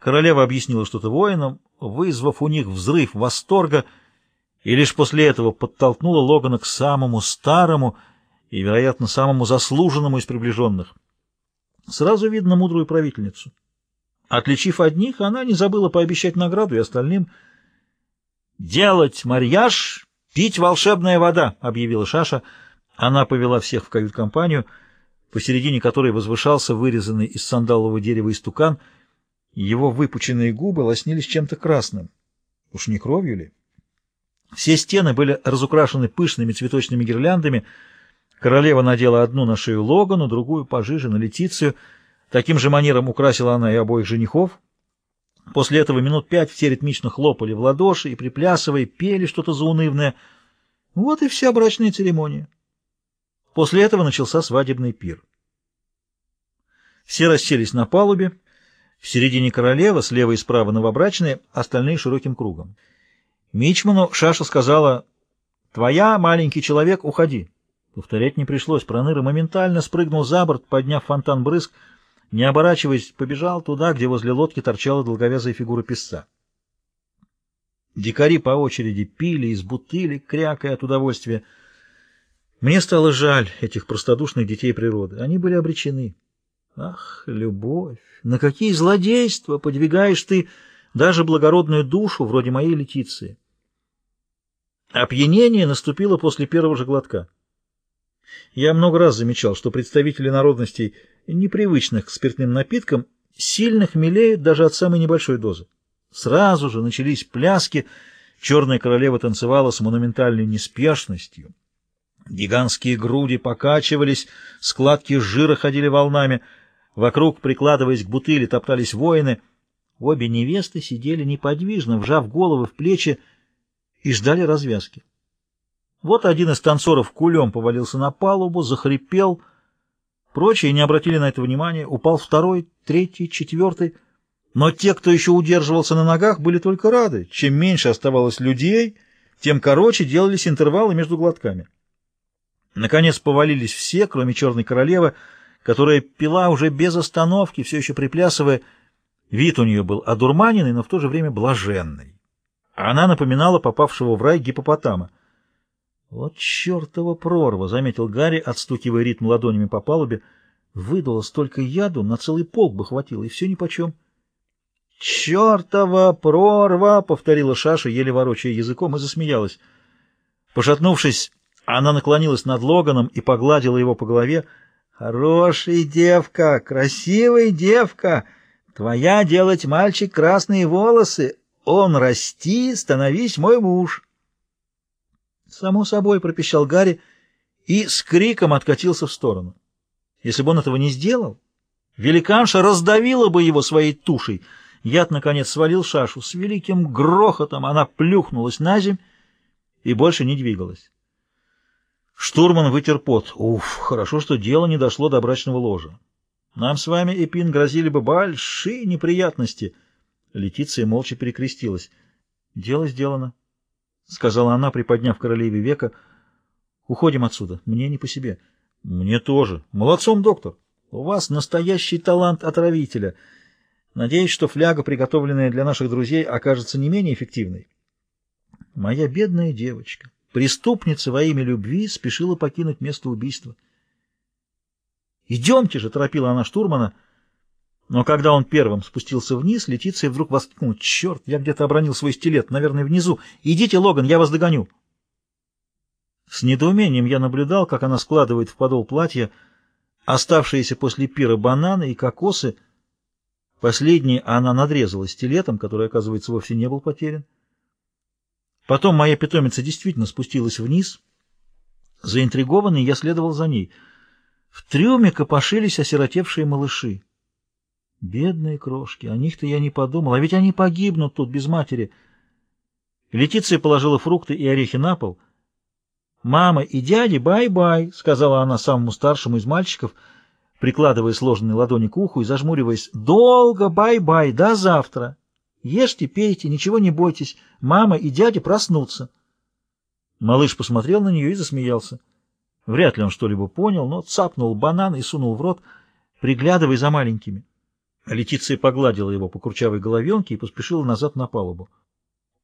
Королева объяснила что-то воинам, вызвав у них взрыв восторга, и лишь после этого подтолкнула Логана к самому старому и, вероятно, самому заслуженному из приближенных. Сразу видно мудрую правительницу. Отличив одних, она не забыла пообещать награду и остальным. «Делать марьяж, пить волшебная вода», — объявила Шаша. Она повела всех в кают-компанию, посередине которой возвышался вырезанный из сандалового дерева истукан. Его выпученные губы лоснились чем-то красным. Уж не кровью ли? Все стены были разукрашены пышными цветочными гирляндами. Королева надела одну на шею Логану, другую пожиже на Летицию. Таким же манером украсила она и обоих женихов. После этого минут пять все ритмично хлопали в ладоши и, приплясывая, пели что-то заунывное. Вот и вся брачная церемония. После этого начался свадебный пир. Все расселись на палубе. В середине королева, слева и справа новобрачные, остальные широким кругом. Мичману Шаша сказала, «Твоя, маленький человек, уходи». Повторять не пришлось. Проныра моментально спрыгнул за борт, подняв фонтан брызг, не оборачиваясь, побежал туда, где возле лодки торчала долговязая фигура песца. Дикари по очереди пили из бутыли, крякая от удовольствия. Мне стало жаль этих простодушных детей природы. Они были обречены. Ах, любовь! На какие злодейства подвигаешь ты даже благородную душу, вроде моей Летиции? Опьянение наступило после первого же глотка. Я много раз замечал, что представители народностей, непривычных к спиртным напиткам, сильно хмелеют даже от самой небольшой дозы. Сразу же начались пляски, черная королева танцевала с монументальной неспешностью. Гигантские груди покачивались, складки жира ходили волнами, вокруг, прикладываясь к бутыли, топтались воины. Обе невесты сидели неподвижно, вжав головы в плечи, и ждали развязки. Вот один из танцоров кулем повалился на палубу, захрипел. Прочие не обратили на это внимания. Упал второй, третий, четвертый. Но те, кто еще удерживался на ногах, были только рады. Чем меньше оставалось людей, тем короче делались интервалы между глотками. Наконец повалились все, кроме черной королевы, которая пила уже без остановки, все еще приплясывая. Вид у нее был одурманенный, но в то же время блаженный. Она напоминала попавшего в рай гипопотама. «Вот чертова прорва!» — заметил Гарри, отстукивая ритм ладонями по палубе. «Выдало столько яду, на целый полк бы хватило, и все нипочем». «Чертова прорва!» — повторила Шаша, еле ворочая языком, и засмеялась. Пошатнувшись, она наклонилась над Логаном и погладила его по голове. «Хорошая девка, красивая девка! Твоя делать, мальчик, красные волосы! Он расти, становись мой муж!» «Само собой», — пропищал Гарри и с криком откатился в сторону. Если бы он этого не сделал, великанша раздавила бы его своей тушей. Яд, наконец, свалил шашу. С великим грохотом она плюхнулась на земь и больше не двигалась. Штурман вытер пот. Уф, хорошо, что дело не дошло до брачного ложа. Нам с вами, Эпин, грозили бы большие неприятности. Летиция молча перекрестилась. Дело сделано, — сказала она, приподняв королеве века. Уходим отсюда. Мне не по себе. Мне тоже. Молодцом, доктор. У вас настоящий талант отравителя. Надеюсь, что фляга, приготовленная для наших друзей, окажется не менее эффективной. Моя бедная девочка. Преступница во имя любви спешила покинуть место убийства. «Идемте же!» — торопила она штурмана. Но когда он первым спустился вниз, Летиция вдруг воскликнула. «Черт, я где-то обронил свой стилет, наверное, внизу. Идите, Логан, я вас догоню!» С недоумением я наблюдал, как она складывает в подол платья оставшиеся после пира бананы и кокосы. Последние она надрезала стилетом, который, оказывается, вовсе не был потерян. Потом моя питомица действительно спустилась вниз. Заинтригованный, я следовал за ней. В трюме копошились осиротевшие малыши. Бедные крошки, о них-то я не подумал, а ведь они погибнут тут без матери. Летиция положила фрукты и орехи на пол. «Мама и дяди, бай-бай», — сказала она самому старшему из мальчиков, прикладывая сложенные ладони к уху и зажмуриваясь. «Долго, бай-бай, до завтра». Ешьте, пейте, ничего не бойтесь. Мама и дядя проснутся. Малыш посмотрел на нее и засмеялся. Вряд ли он что-либо понял, но цапнул банан и сунул в рот, приглядывая за маленькими. Летиция погладила его по курчавой головенке и поспешила назад на палубу.